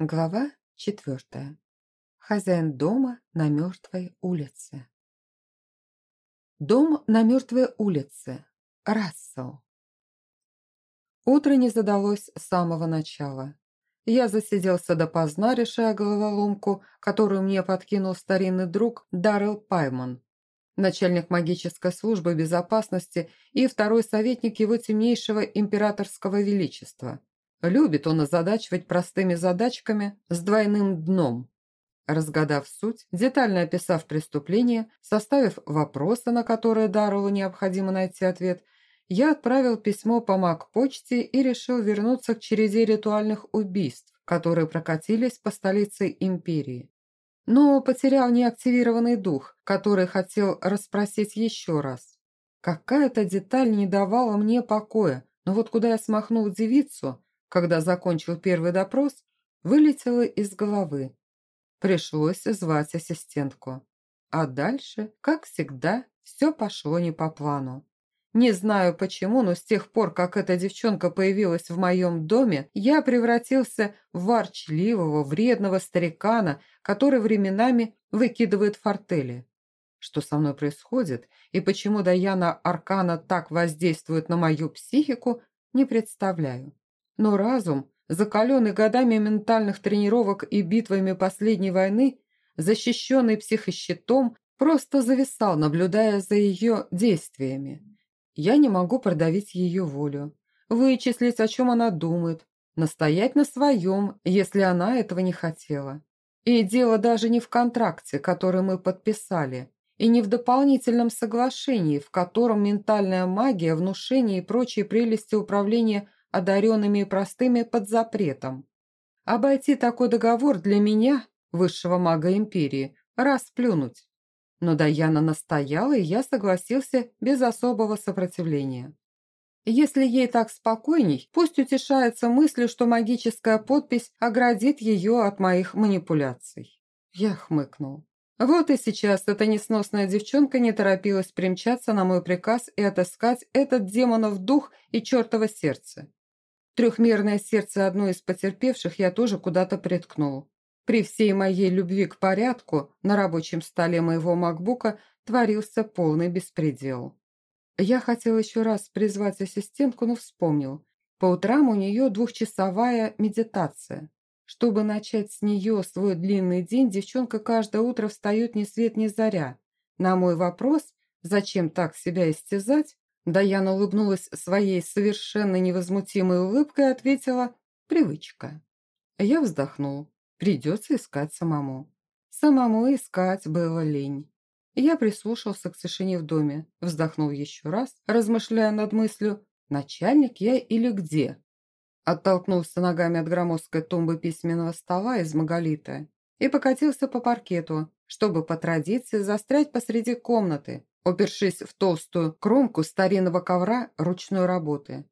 Глава четвертая. Хозяин дома на мертвой улице. Дом на мертвой улице. Рассел. Утро не задалось с самого начала. Я засиделся допоздна, решая головоломку, которую мне подкинул старинный друг Даррел Пайман, начальник магической службы безопасности и второй советник его темнейшего императорского величества – Любит он озадачивать простыми задачками с двойным дном. Разгадав суть, детально описав преступление, составив вопросы, на которые Дарреллу необходимо найти ответ, я отправил письмо по маг-почте и решил вернуться к череде ритуальных убийств, которые прокатились по столице империи. Но потерял неактивированный дух, который хотел расспросить еще раз. Какая-то деталь не давала мне покоя, но вот куда я смахнул девицу, когда закончил первый допрос, вылетело из головы. Пришлось звать ассистентку. А дальше, как всегда, все пошло не по плану. Не знаю почему, но с тех пор, как эта девчонка появилась в моем доме, я превратился в ворчливого, вредного старикана, который временами выкидывает фортели. Что со мной происходит и почему Даяна Аркана так воздействует на мою психику, не представляю. Но разум, закаленный годами ментальных тренировок и битвами последней войны, защищенный психощитом, просто зависал, наблюдая за ее действиями. Я не могу продавить ее волю, вычислить, о чем она думает, настоять на своем, если она этого не хотела. И дело даже не в контракте, который мы подписали, и не в дополнительном соглашении, в котором ментальная магия, внушение и прочие прелести управления одаренными и простыми под запретом. Обойти такой договор для меня, высшего мага империи, расплюнуть. Но Даяна настояла, и я согласился без особого сопротивления. Если ей так спокойней, пусть утешается мыслью, что магическая подпись оградит ее от моих манипуляций. Я хмыкнул. Вот и сейчас эта несносная девчонка не торопилась примчаться на мой приказ и отыскать этот демонов дух и чертово сердце. Трехмерное сердце одной из потерпевших я тоже куда-то приткнул. При всей моей любви к порядку на рабочем столе моего макбука творился полный беспредел. Я хотел еще раз призвать ассистентку, но вспомнил. По утрам у нее двухчасовая медитация. Чтобы начать с нее свой длинный день, девчонка каждое утро встает ни свет ни заря. На мой вопрос, зачем так себя истязать, Даяна улыбнулась своей совершенно невозмутимой улыбкой и ответила «Привычка». Я вздохнул. Придется искать самому. Самому искать было лень. Я прислушался к тишине в доме, вздохнул еще раз, размышляя над мыслью «Начальник я или где?». Оттолкнулся ногами от громоздкой тумбы письменного стола из маголита и покатился по паркету, чтобы по традиции застрять посреди комнаты, упершись в толстую кромку старинного ковра ручной работы.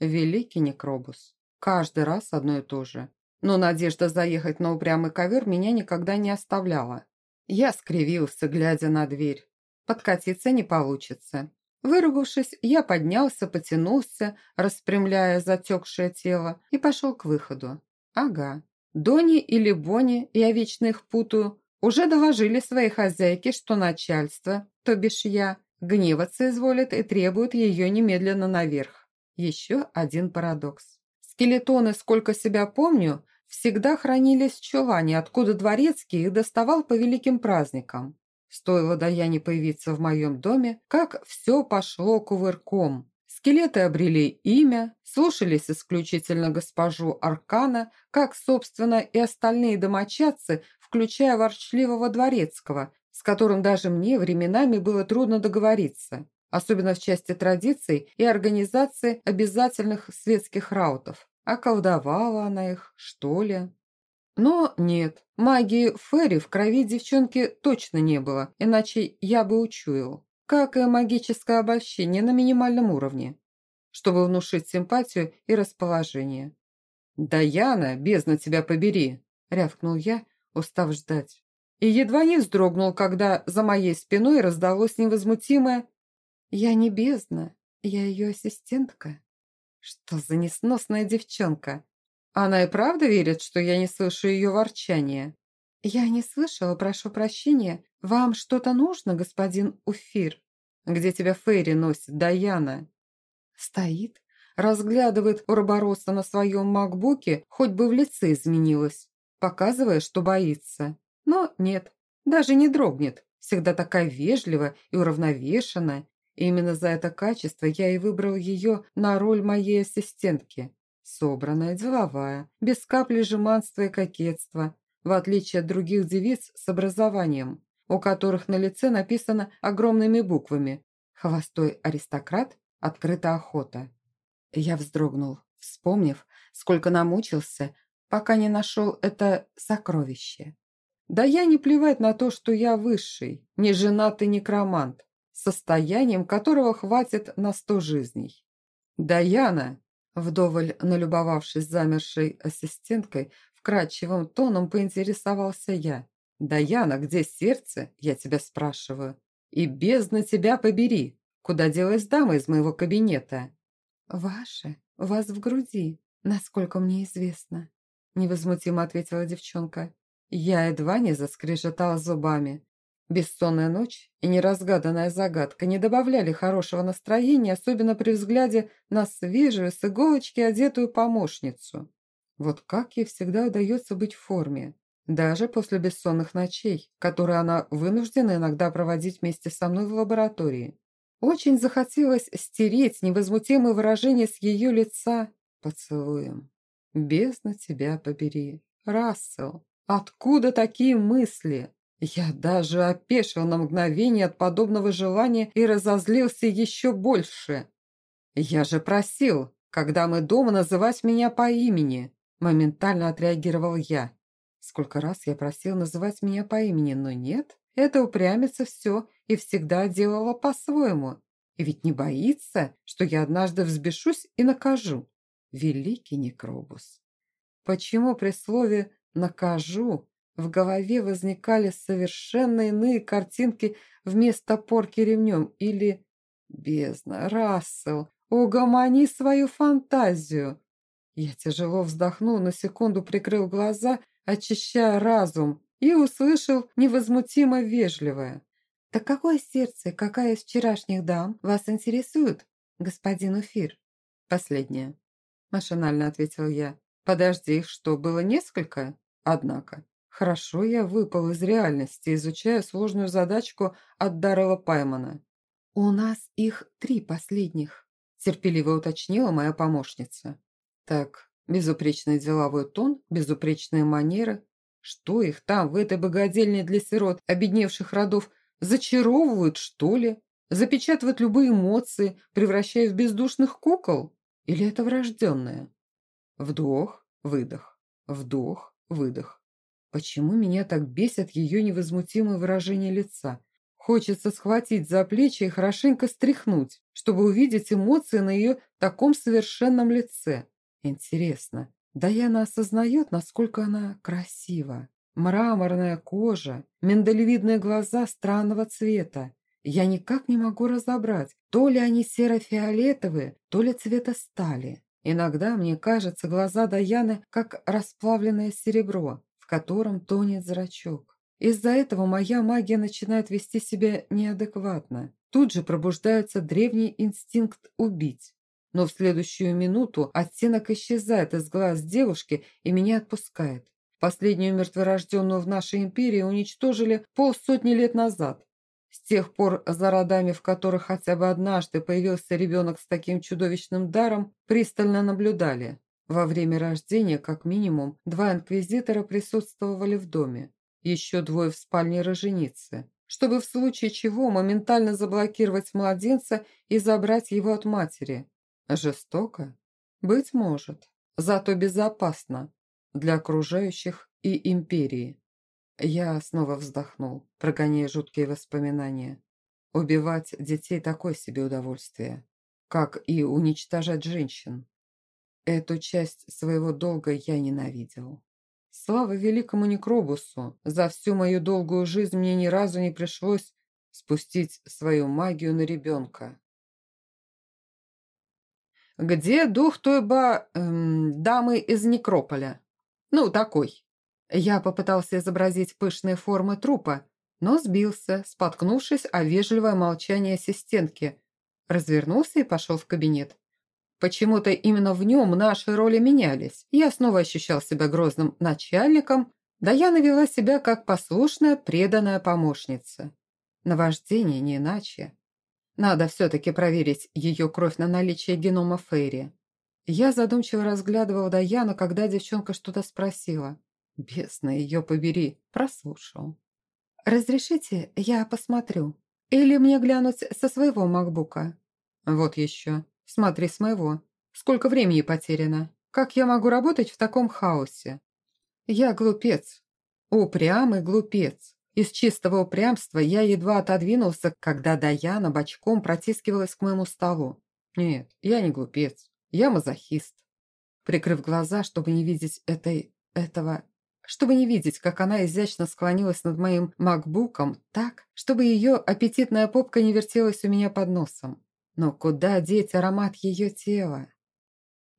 Великий некробус. Каждый раз одно и то же. Но надежда заехать на упрямый ковер меня никогда не оставляла. Я скривился, глядя на дверь. Подкатиться не получится. Выругавшись, я поднялся, потянулся, распрямляя затекшее тело, и пошел к выходу. Ага. Дони или Бони, я вечно их путаю, уже доложили своей хозяйке, что начальство, то бишь я, гневаться изволит и требует ее немедленно наверх. Еще один парадокс. Скелетоны, сколько себя помню, всегда хранились в чулане, откуда дворецкий их доставал по великим праздникам. Стоило Даяне появиться в моем доме, как все пошло кувырком. Скелеты обрели имя, слушались исключительно госпожу Аркана, как, собственно, и остальные домочадцы, включая ворчливого дворецкого, с которым даже мне временами было трудно договориться, особенно в части традиций и организации обязательных светских раутов. А колдовала она их, что ли? Но нет, магии Ферри в крови девчонки точно не было, иначе я бы учуял как и магическое обольщение на минимальном уровне, чтобы внушить симпатию и расположение. «Даяна, бездна тебя побери!» – рявкнул я, устав ждать. И едва не вздрогнул, когда за моей спиной раздалось невозмутимое «Я не бездна, я ее ассистентка». Что за несносная девчонка? Она и правда верит, что я не слышу ее ворчания?» «Я не слышала, прошу прощения. Вам что-то нужно, господин Уфир?» «Где тебя Фейри носит, Даяна?» Стоит, разглядывает Уробороса на своем макбуке, хоть бы в лице изменилось, показывая, что боится. Но нет, даже не дрогнет, всегда такая вежливая и уравновешенная. Именно за это качество я и выбрал ее на роль моей ассистентки. Собранная, деловая, без капли жеманства и кокетства, в отличие от других девиц с образованием, у которых на лице написано огромными буквами «Хвостой аристократ, открыта охота». Я вздрогнул, вспомнив, сколько намучился, пока не нашел это сокровище. Да я не плевать на то, что я высший, не женатый некромант, состоянием которого хватит на сто жизней. «Даяна!» Вдоволь налюбовавшись замершей ассистенткой, вкрадчивым тоном поинтересовался я. «Даяна, где сердце? Я тебя спрашиваю. И бездна тебя побери. Куда делась дама из моего кабинета?» «Ваше, вас в груди, насколько мне известно», невозмутимо ответила девчонка. Я едва не заскрежетала зубами. Бессонная ночь и неразгаданная загадка не добавляли хорошего настроения, особенно при взгляде на свежую с иголочки одетую помощницу. Вот как ей всегда удается быть в форме, даже после бессонных ночей, которые она вынуждена иногда проводить вместе со мной в лаборатории. Очень захотелось стереть невозмутимое выражение с ее лица поцелуем. «Бездна тебя побери, Рассел, откуда такие мысли?» Я даже опешил на мгновение от подобного желания и разозлился еще больше. «Я же просил, когда мы дома, называть меня по имени!» Моментально отреагировал я. Сколько раз я просил называть меня по имени, но нет, это упрямится все и всегда делала по-своему. И ведь не боится, что я однажды взбешусь и накажу. Великий Некробус. Почему при слове «накажу» в голове возникали совершенно иные картинки вместо порки ремнем или «Бездна, Рассел, угомони свою фантазию!» Я тяжело вздохнул, на секунду прикрыл глаза, очищая разум, и услышал невозмутимо вежливое. «Так какое сердце, какая из вчерашних дам вас интересует, господин Уфир?» «Последнее», – машинально ответил я. «Подожди, что, было несколько?» «Однако, хорошо я выпал из реальности, изучая сложную задачку от Даррела Паймана». «У нас их три последних», – терпеливо уточнила моя помощница. Так, безупречный деловой тон, безупречные манеры. Что их там, в этой богадельне для сирот, обедневших родов, зачаровывают, что ли? Запечатывают любые эмоции, превращая в бездушных кукол? Или это врожденное? Вдох, выдох, вдох, выдох. Почему меня так бесит ее невозмутимое выражение лица? Хочется схватить за плечи и хорошенько стряхнуть, чтобы увидеть эмоции на ее таком совершенном лице. Интересно, Даяна осознает, насколько она красива. Мраморная кожа, миндалевидные глаза странного цвета. Я никак не могу разобрать, то ли они серо-фиолетовые, то ли цвета стали. Иногда мне кажется, глаза Даяны как расплавленное серебро, в котором тонет зрачок. Из-за этого моя магия начинает вести себя неадекватно. Тут же пробуждается древний инстинкт убить. Но в следующую минуту оттенок исчезает из глаз девушки и меня отпускает. Последнюю мертворожденную в нашей империи уничтожили полсотни лет назад. С тех пор за родами, в которых хотя бы однажды появился ребенок с таким чудовищным даром, пристально наблюдали. Во время рождения, как минимум, два инквизитора присутствовали в доме. Еще двое в спальне роженицы, чтобы в случае чего моментально заблокировать младенца и забрать его от матери. Жестоко? Быть может. Зато безопасно для окружающих и империи. Я снова вздохнул, прогоняя жуткие воспоминания. Убивать детей такое себе удовольствие, как и уничтожать женщин. Эту часть своего долга я ненавидел. Слава великому Некробусу, за всю мою долгую жизнь мне ни разу не пришлось спустить свою магию на ребенка. где дух той ба... Эм, дамы из Некрополя? Ну, такой». Я попытался изобразить пышные формы трупа, но сбился, споткнувшись о вежливое молчание ассистентки. Развернулся и пошел в кабинет. Почему-то именно в нем наши роли менялись. Я снова ощущал себя грозным начальником, да я навела себя как послушная, преданная помощница. Наваждение не иначе. Надо все-таки проверить ее кровь на наличие генома Фейри. Я задумчиво разглядывал Даяну, когда девчонка что-то спросила. Бесно ее побери, прослушал. «Разрешите, я посмотрю? Или мне глянуть со своего макбука?» «Вот еще. Смотри с моего. Сколько времени потеряно? Как я могу работать в таком хаосе? Я глупец. Упрямый глупец. Из чистого упрямства я едва отодвинулся, когда Даяна бочком протискивалась к моему столу. Нет, я не глупец. Я мазохист. Прикрыв глаза, чтобы не видеть этой... этого... Чтобы не видеть, как она изящно склонилась над моим макбуком так, чтобы ее аппетитная попка не вертелась у меня под носом. Но куда деть аромат ее тела?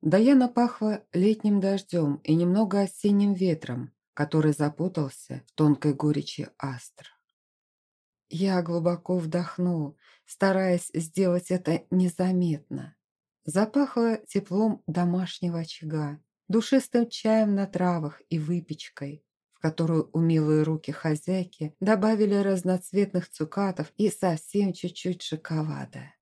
Даяна пахла летним дождем и немного осенним ветром, который запутался в тонкой горечи астр. Я глубоко вдохнул, стараясь сделать это незаметно. Запахло теплом домашнего очага, душистым чаем на травах и выпечкой, в которую умелые руки хозяйки добавили разноцветных цукатов и совсем чуть-чуть шоколада.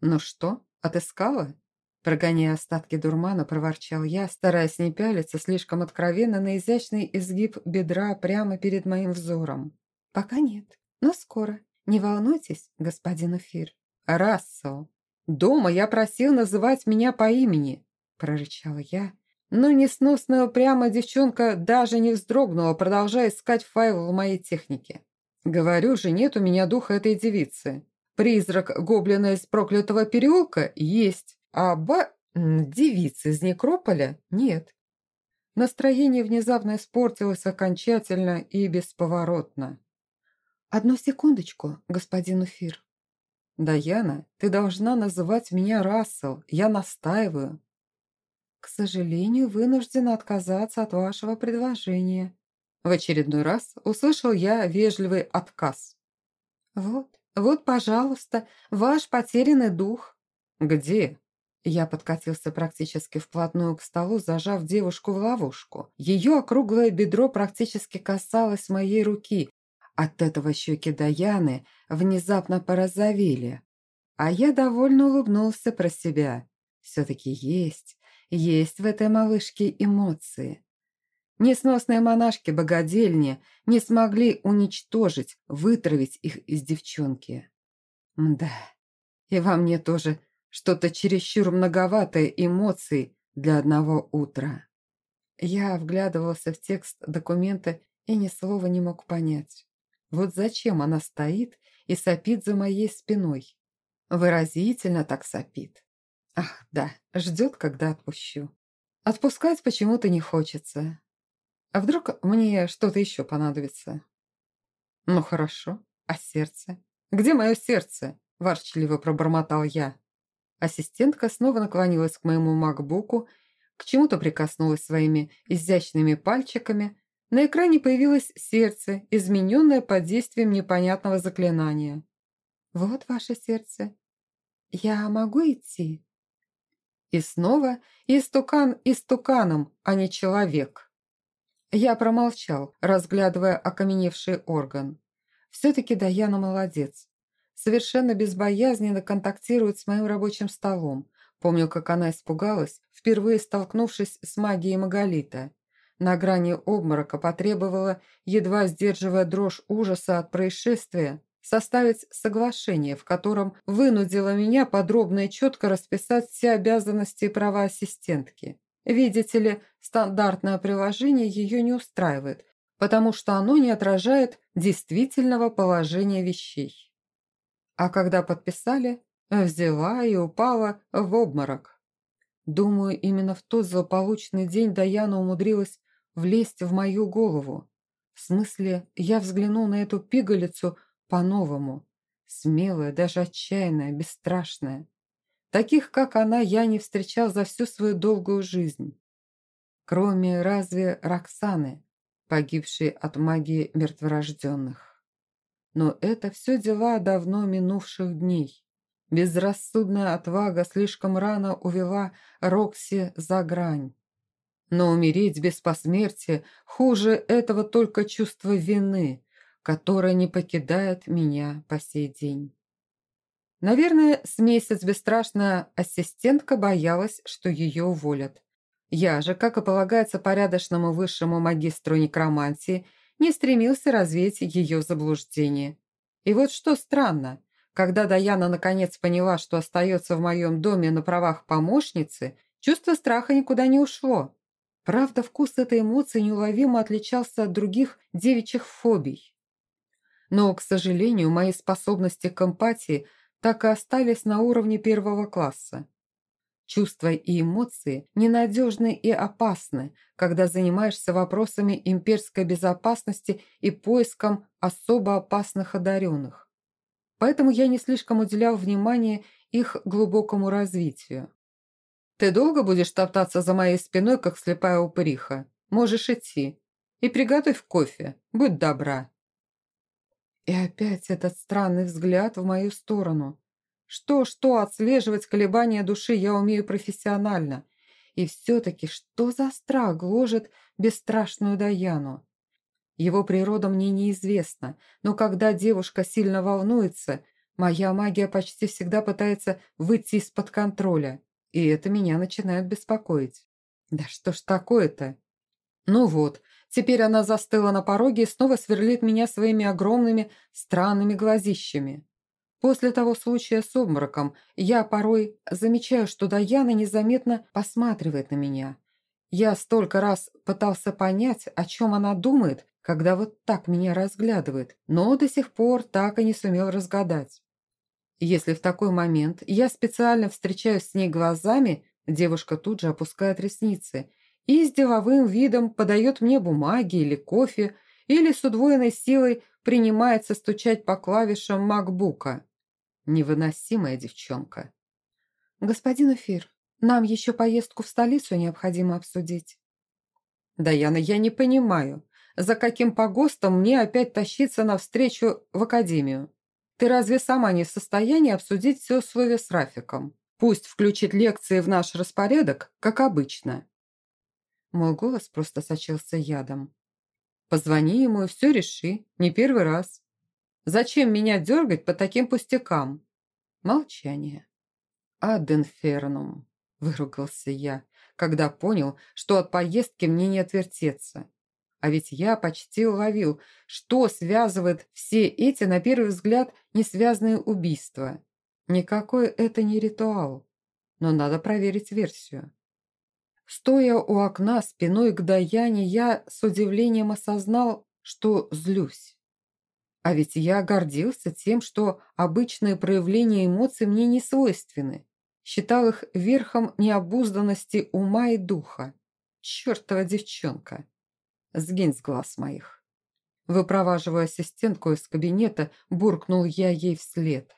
«Ну что, отыскала?» Прогоняя остатки дурмана, проворчал я, стараясь не пялиться слишком откровенно на изящный изгиб бедра прямо перед моим взором. «Пока нет, но скоро. Не волнуйтесь, господин Эфир». «Рассел, дома я просил называть меня по имени», – прорычала я. Но несносная упрямая девчонка даже не вздрогнула, продолжая искать файл в моей технике. «Говорю же, нет у меня духа этой девицы. Призрак гоблина из проклятого переулка есть, а ба... девицы из некрополя нет. Настроение внезапно испортилось окончательно и бесповоротно. «Одну секундочку, господин Уфир». «Даяна, ты должна называть меня Рассел, я настаиваю». «К сожалению, вынуждена отказаться от вашего предложения». В очередной раз услышал я вежливый отказ. «Вот, «Вот, пожалуйста, ваш потерянный дух». «Где?» Я подкатился практически вплотную к столу, зажав девушку в ловушку. Ее округлое бедро практически касалось моей руки. От этого щеки Даяны внезапно порозовели. А я довольно улыбнулся про себя. Все-таки есть, есть в этой малышке эмоции. Несносные монашки-богадельни не смогли уничтожить, вытравить их из девчонки. Да, и во мне тоже что-то чересчур многоватое эмоций для одного утра. Я вглядывался в текст документа и ни слова не мог понять. Вот зачем она стоит и сопит за моей спиной? Выразительно так сопит. Ах, да, ждет, когда отпущу. Отпускать почему-то не хочется. А вдруг мне что-то еще понадобится? Ну хорошо, а сердце? Где мое сердце? Ворчливо пробормотал я. Ассистентка снова наклонилась к моему макбуку, к чему-то прикоснулась своими изящными пальчиками. На экране появилось сердце, измененное под действием непонятного заклинания. «Вот ваше сердце. Я могу идти?» И снова истукан истуканом, а не человек. Я промолчал, разглядывая окаменевший орган. Все-таки Даяна молодец. Совершенно безбоязненно контактирует с моим рабочим столом. Помню, как она испугалась, впервые столкнувшись с магией Маголита. На грани обморока потребовала, едва сдерживая дрожь ужаса от происшествия, составить соглашение, в котором вынудила меня подробно и четко расписать все обязанности и права ассистентки. Видите ли, стандартное приложение ее не устраивает, потому что оно не отражает действительного положения вещей. А когда подписали, взяла и упала в обморок. Думаю, именно в тот злополучный день Даяна умудрилась влезть в мою голову. В смысле, я взглянул на эту пигалицу по-новому. Смелая, даже отчаянная, бесстрашная. Таких, как она, я не встречал за всю свою долгую жизнь. Кроме разве Роксаны, погибшей от магии мертворожденных. Но это все дела давно минувших дней. Безрассудная отвага слишком рано увела Рокси за грань. Но умереть без посмертия хуже этого только чувство вины, которое не покидает меня по сей день. Наверное, с месяц бесстрашная ассистентка боялась, что ее уволят. Я же, как и полагается порядочному высшему магистру некромантии, не стремился развеять ее заблуждение. И вот что странно, когда Даяна наконец поняла, что остается в моем доме на правах помощницы, чувство страха никуда не ушло. Правда, вкус этой эмоции неуловимо отличался от других девичьих фобий. Но, к сожалению, мои способности к эмпатии так и остались на уровне первого класса. Чувства и эмоции ненадежны и опасны, когда занимаешься вопросами имперской безопасности и поиском особо опасных одаренных. Поэтому я не слишком уделял внимания их глубокому развитию. «Ты долго будешь топтаться за моей спиной, как слепая упыриха? Можешь идти. И приготовь кофе. Будь добра». И опять этот странный взгляд в мою сторону. Что-что, отслеживать колебания души я умею профессионально. И все-таки что за страх гложет бесстрашную Даяну? Его природа мне неизвестна, но когда девушка сильно волнуется, моя магия почти всегда пытается выйти из-под контроля, и это меня начинает беспокоить. Да что ж такое-то? Ну вот, Теперь она застыла на пороге и снова сверлит меня своими огромными странными глазищами. После того случая с обмороком я порой замечаю, что Даяна незаметно посматривает на меня. Я столько раз пытался понять, о чем она думает, когда вот так меня разглядывает, но до сих пор так и не сумел разгадать. Если в такой момент я специально встречаюсь с ней глазами, девушка тут же опускает ресницы и с деловым видом подает мне бумаги или кофе, или с удвоенной силой принимается стучать по клавишам макбука. Невыносимая девчонка. «Господин Эфир, нам еще поездку в столицу необходимо обсудить». «Даяна, я не понимаю, за каким погостом мне опять тащиться навстречу в академию? Ты разве сама не в состоянии обсудить все условия с Рафиком? Пусть включит лекции в наш распорядок, как обычно». Мой голос просто сочился ядом. «Позвони ему и все реши, не первый раз. Зачем меня дергать по таким пустякам?» Молчание. «Аденфернум», – выругался я, когда понял, что от поездки мне не отвертеться. А ведь я почти уловил, что связывает все эти, на первый взгляд, несвязанные убийства. Никакой это не ритуал, но надо проверить версию. Стоя у окна спиной к Даяне, я с удивлением осознал, что злюсь. А ведь я гордился тем, что обычные проявления эмоций мне не свойственны. Считал их верхом необузданности ума и духа. Чертова девчонка! Сгинь с глаз моих. Выпроваживая ассистентку из кабинета, буркнул я ей вслед.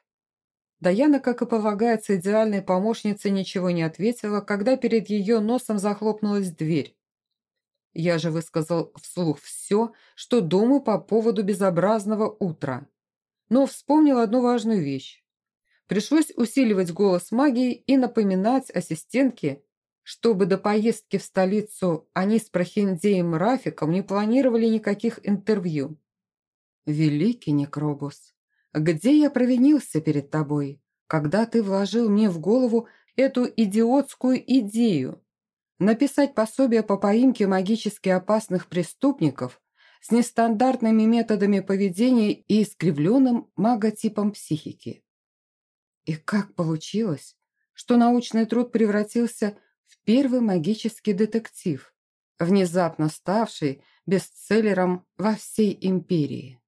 Даяна, как и полагается идеальной помощнице, ничего не ответила, когда перед ее носом захлопнулась дверь. Я же высказал вслух все, что думаю по поводу безобразного утра. Но вспомнил одну важную вещь. Пришлось усиливать голос магии и напоминать ассистентке, чтобы до поездки в столицу они с Прохиндеем Рафиком не планировали никаких интервью. «Великий Некробус, где я провинился перед тобой, когда ты вложил мне в голову эту идиотскую идею написать пособие по поимке магически опасных преступников с нестандартными методами поведения и искривленным маготипом психики? И как получилось, что научный труд превратился в первый магический детектив, внезапно ставший бестселлером во всей империи?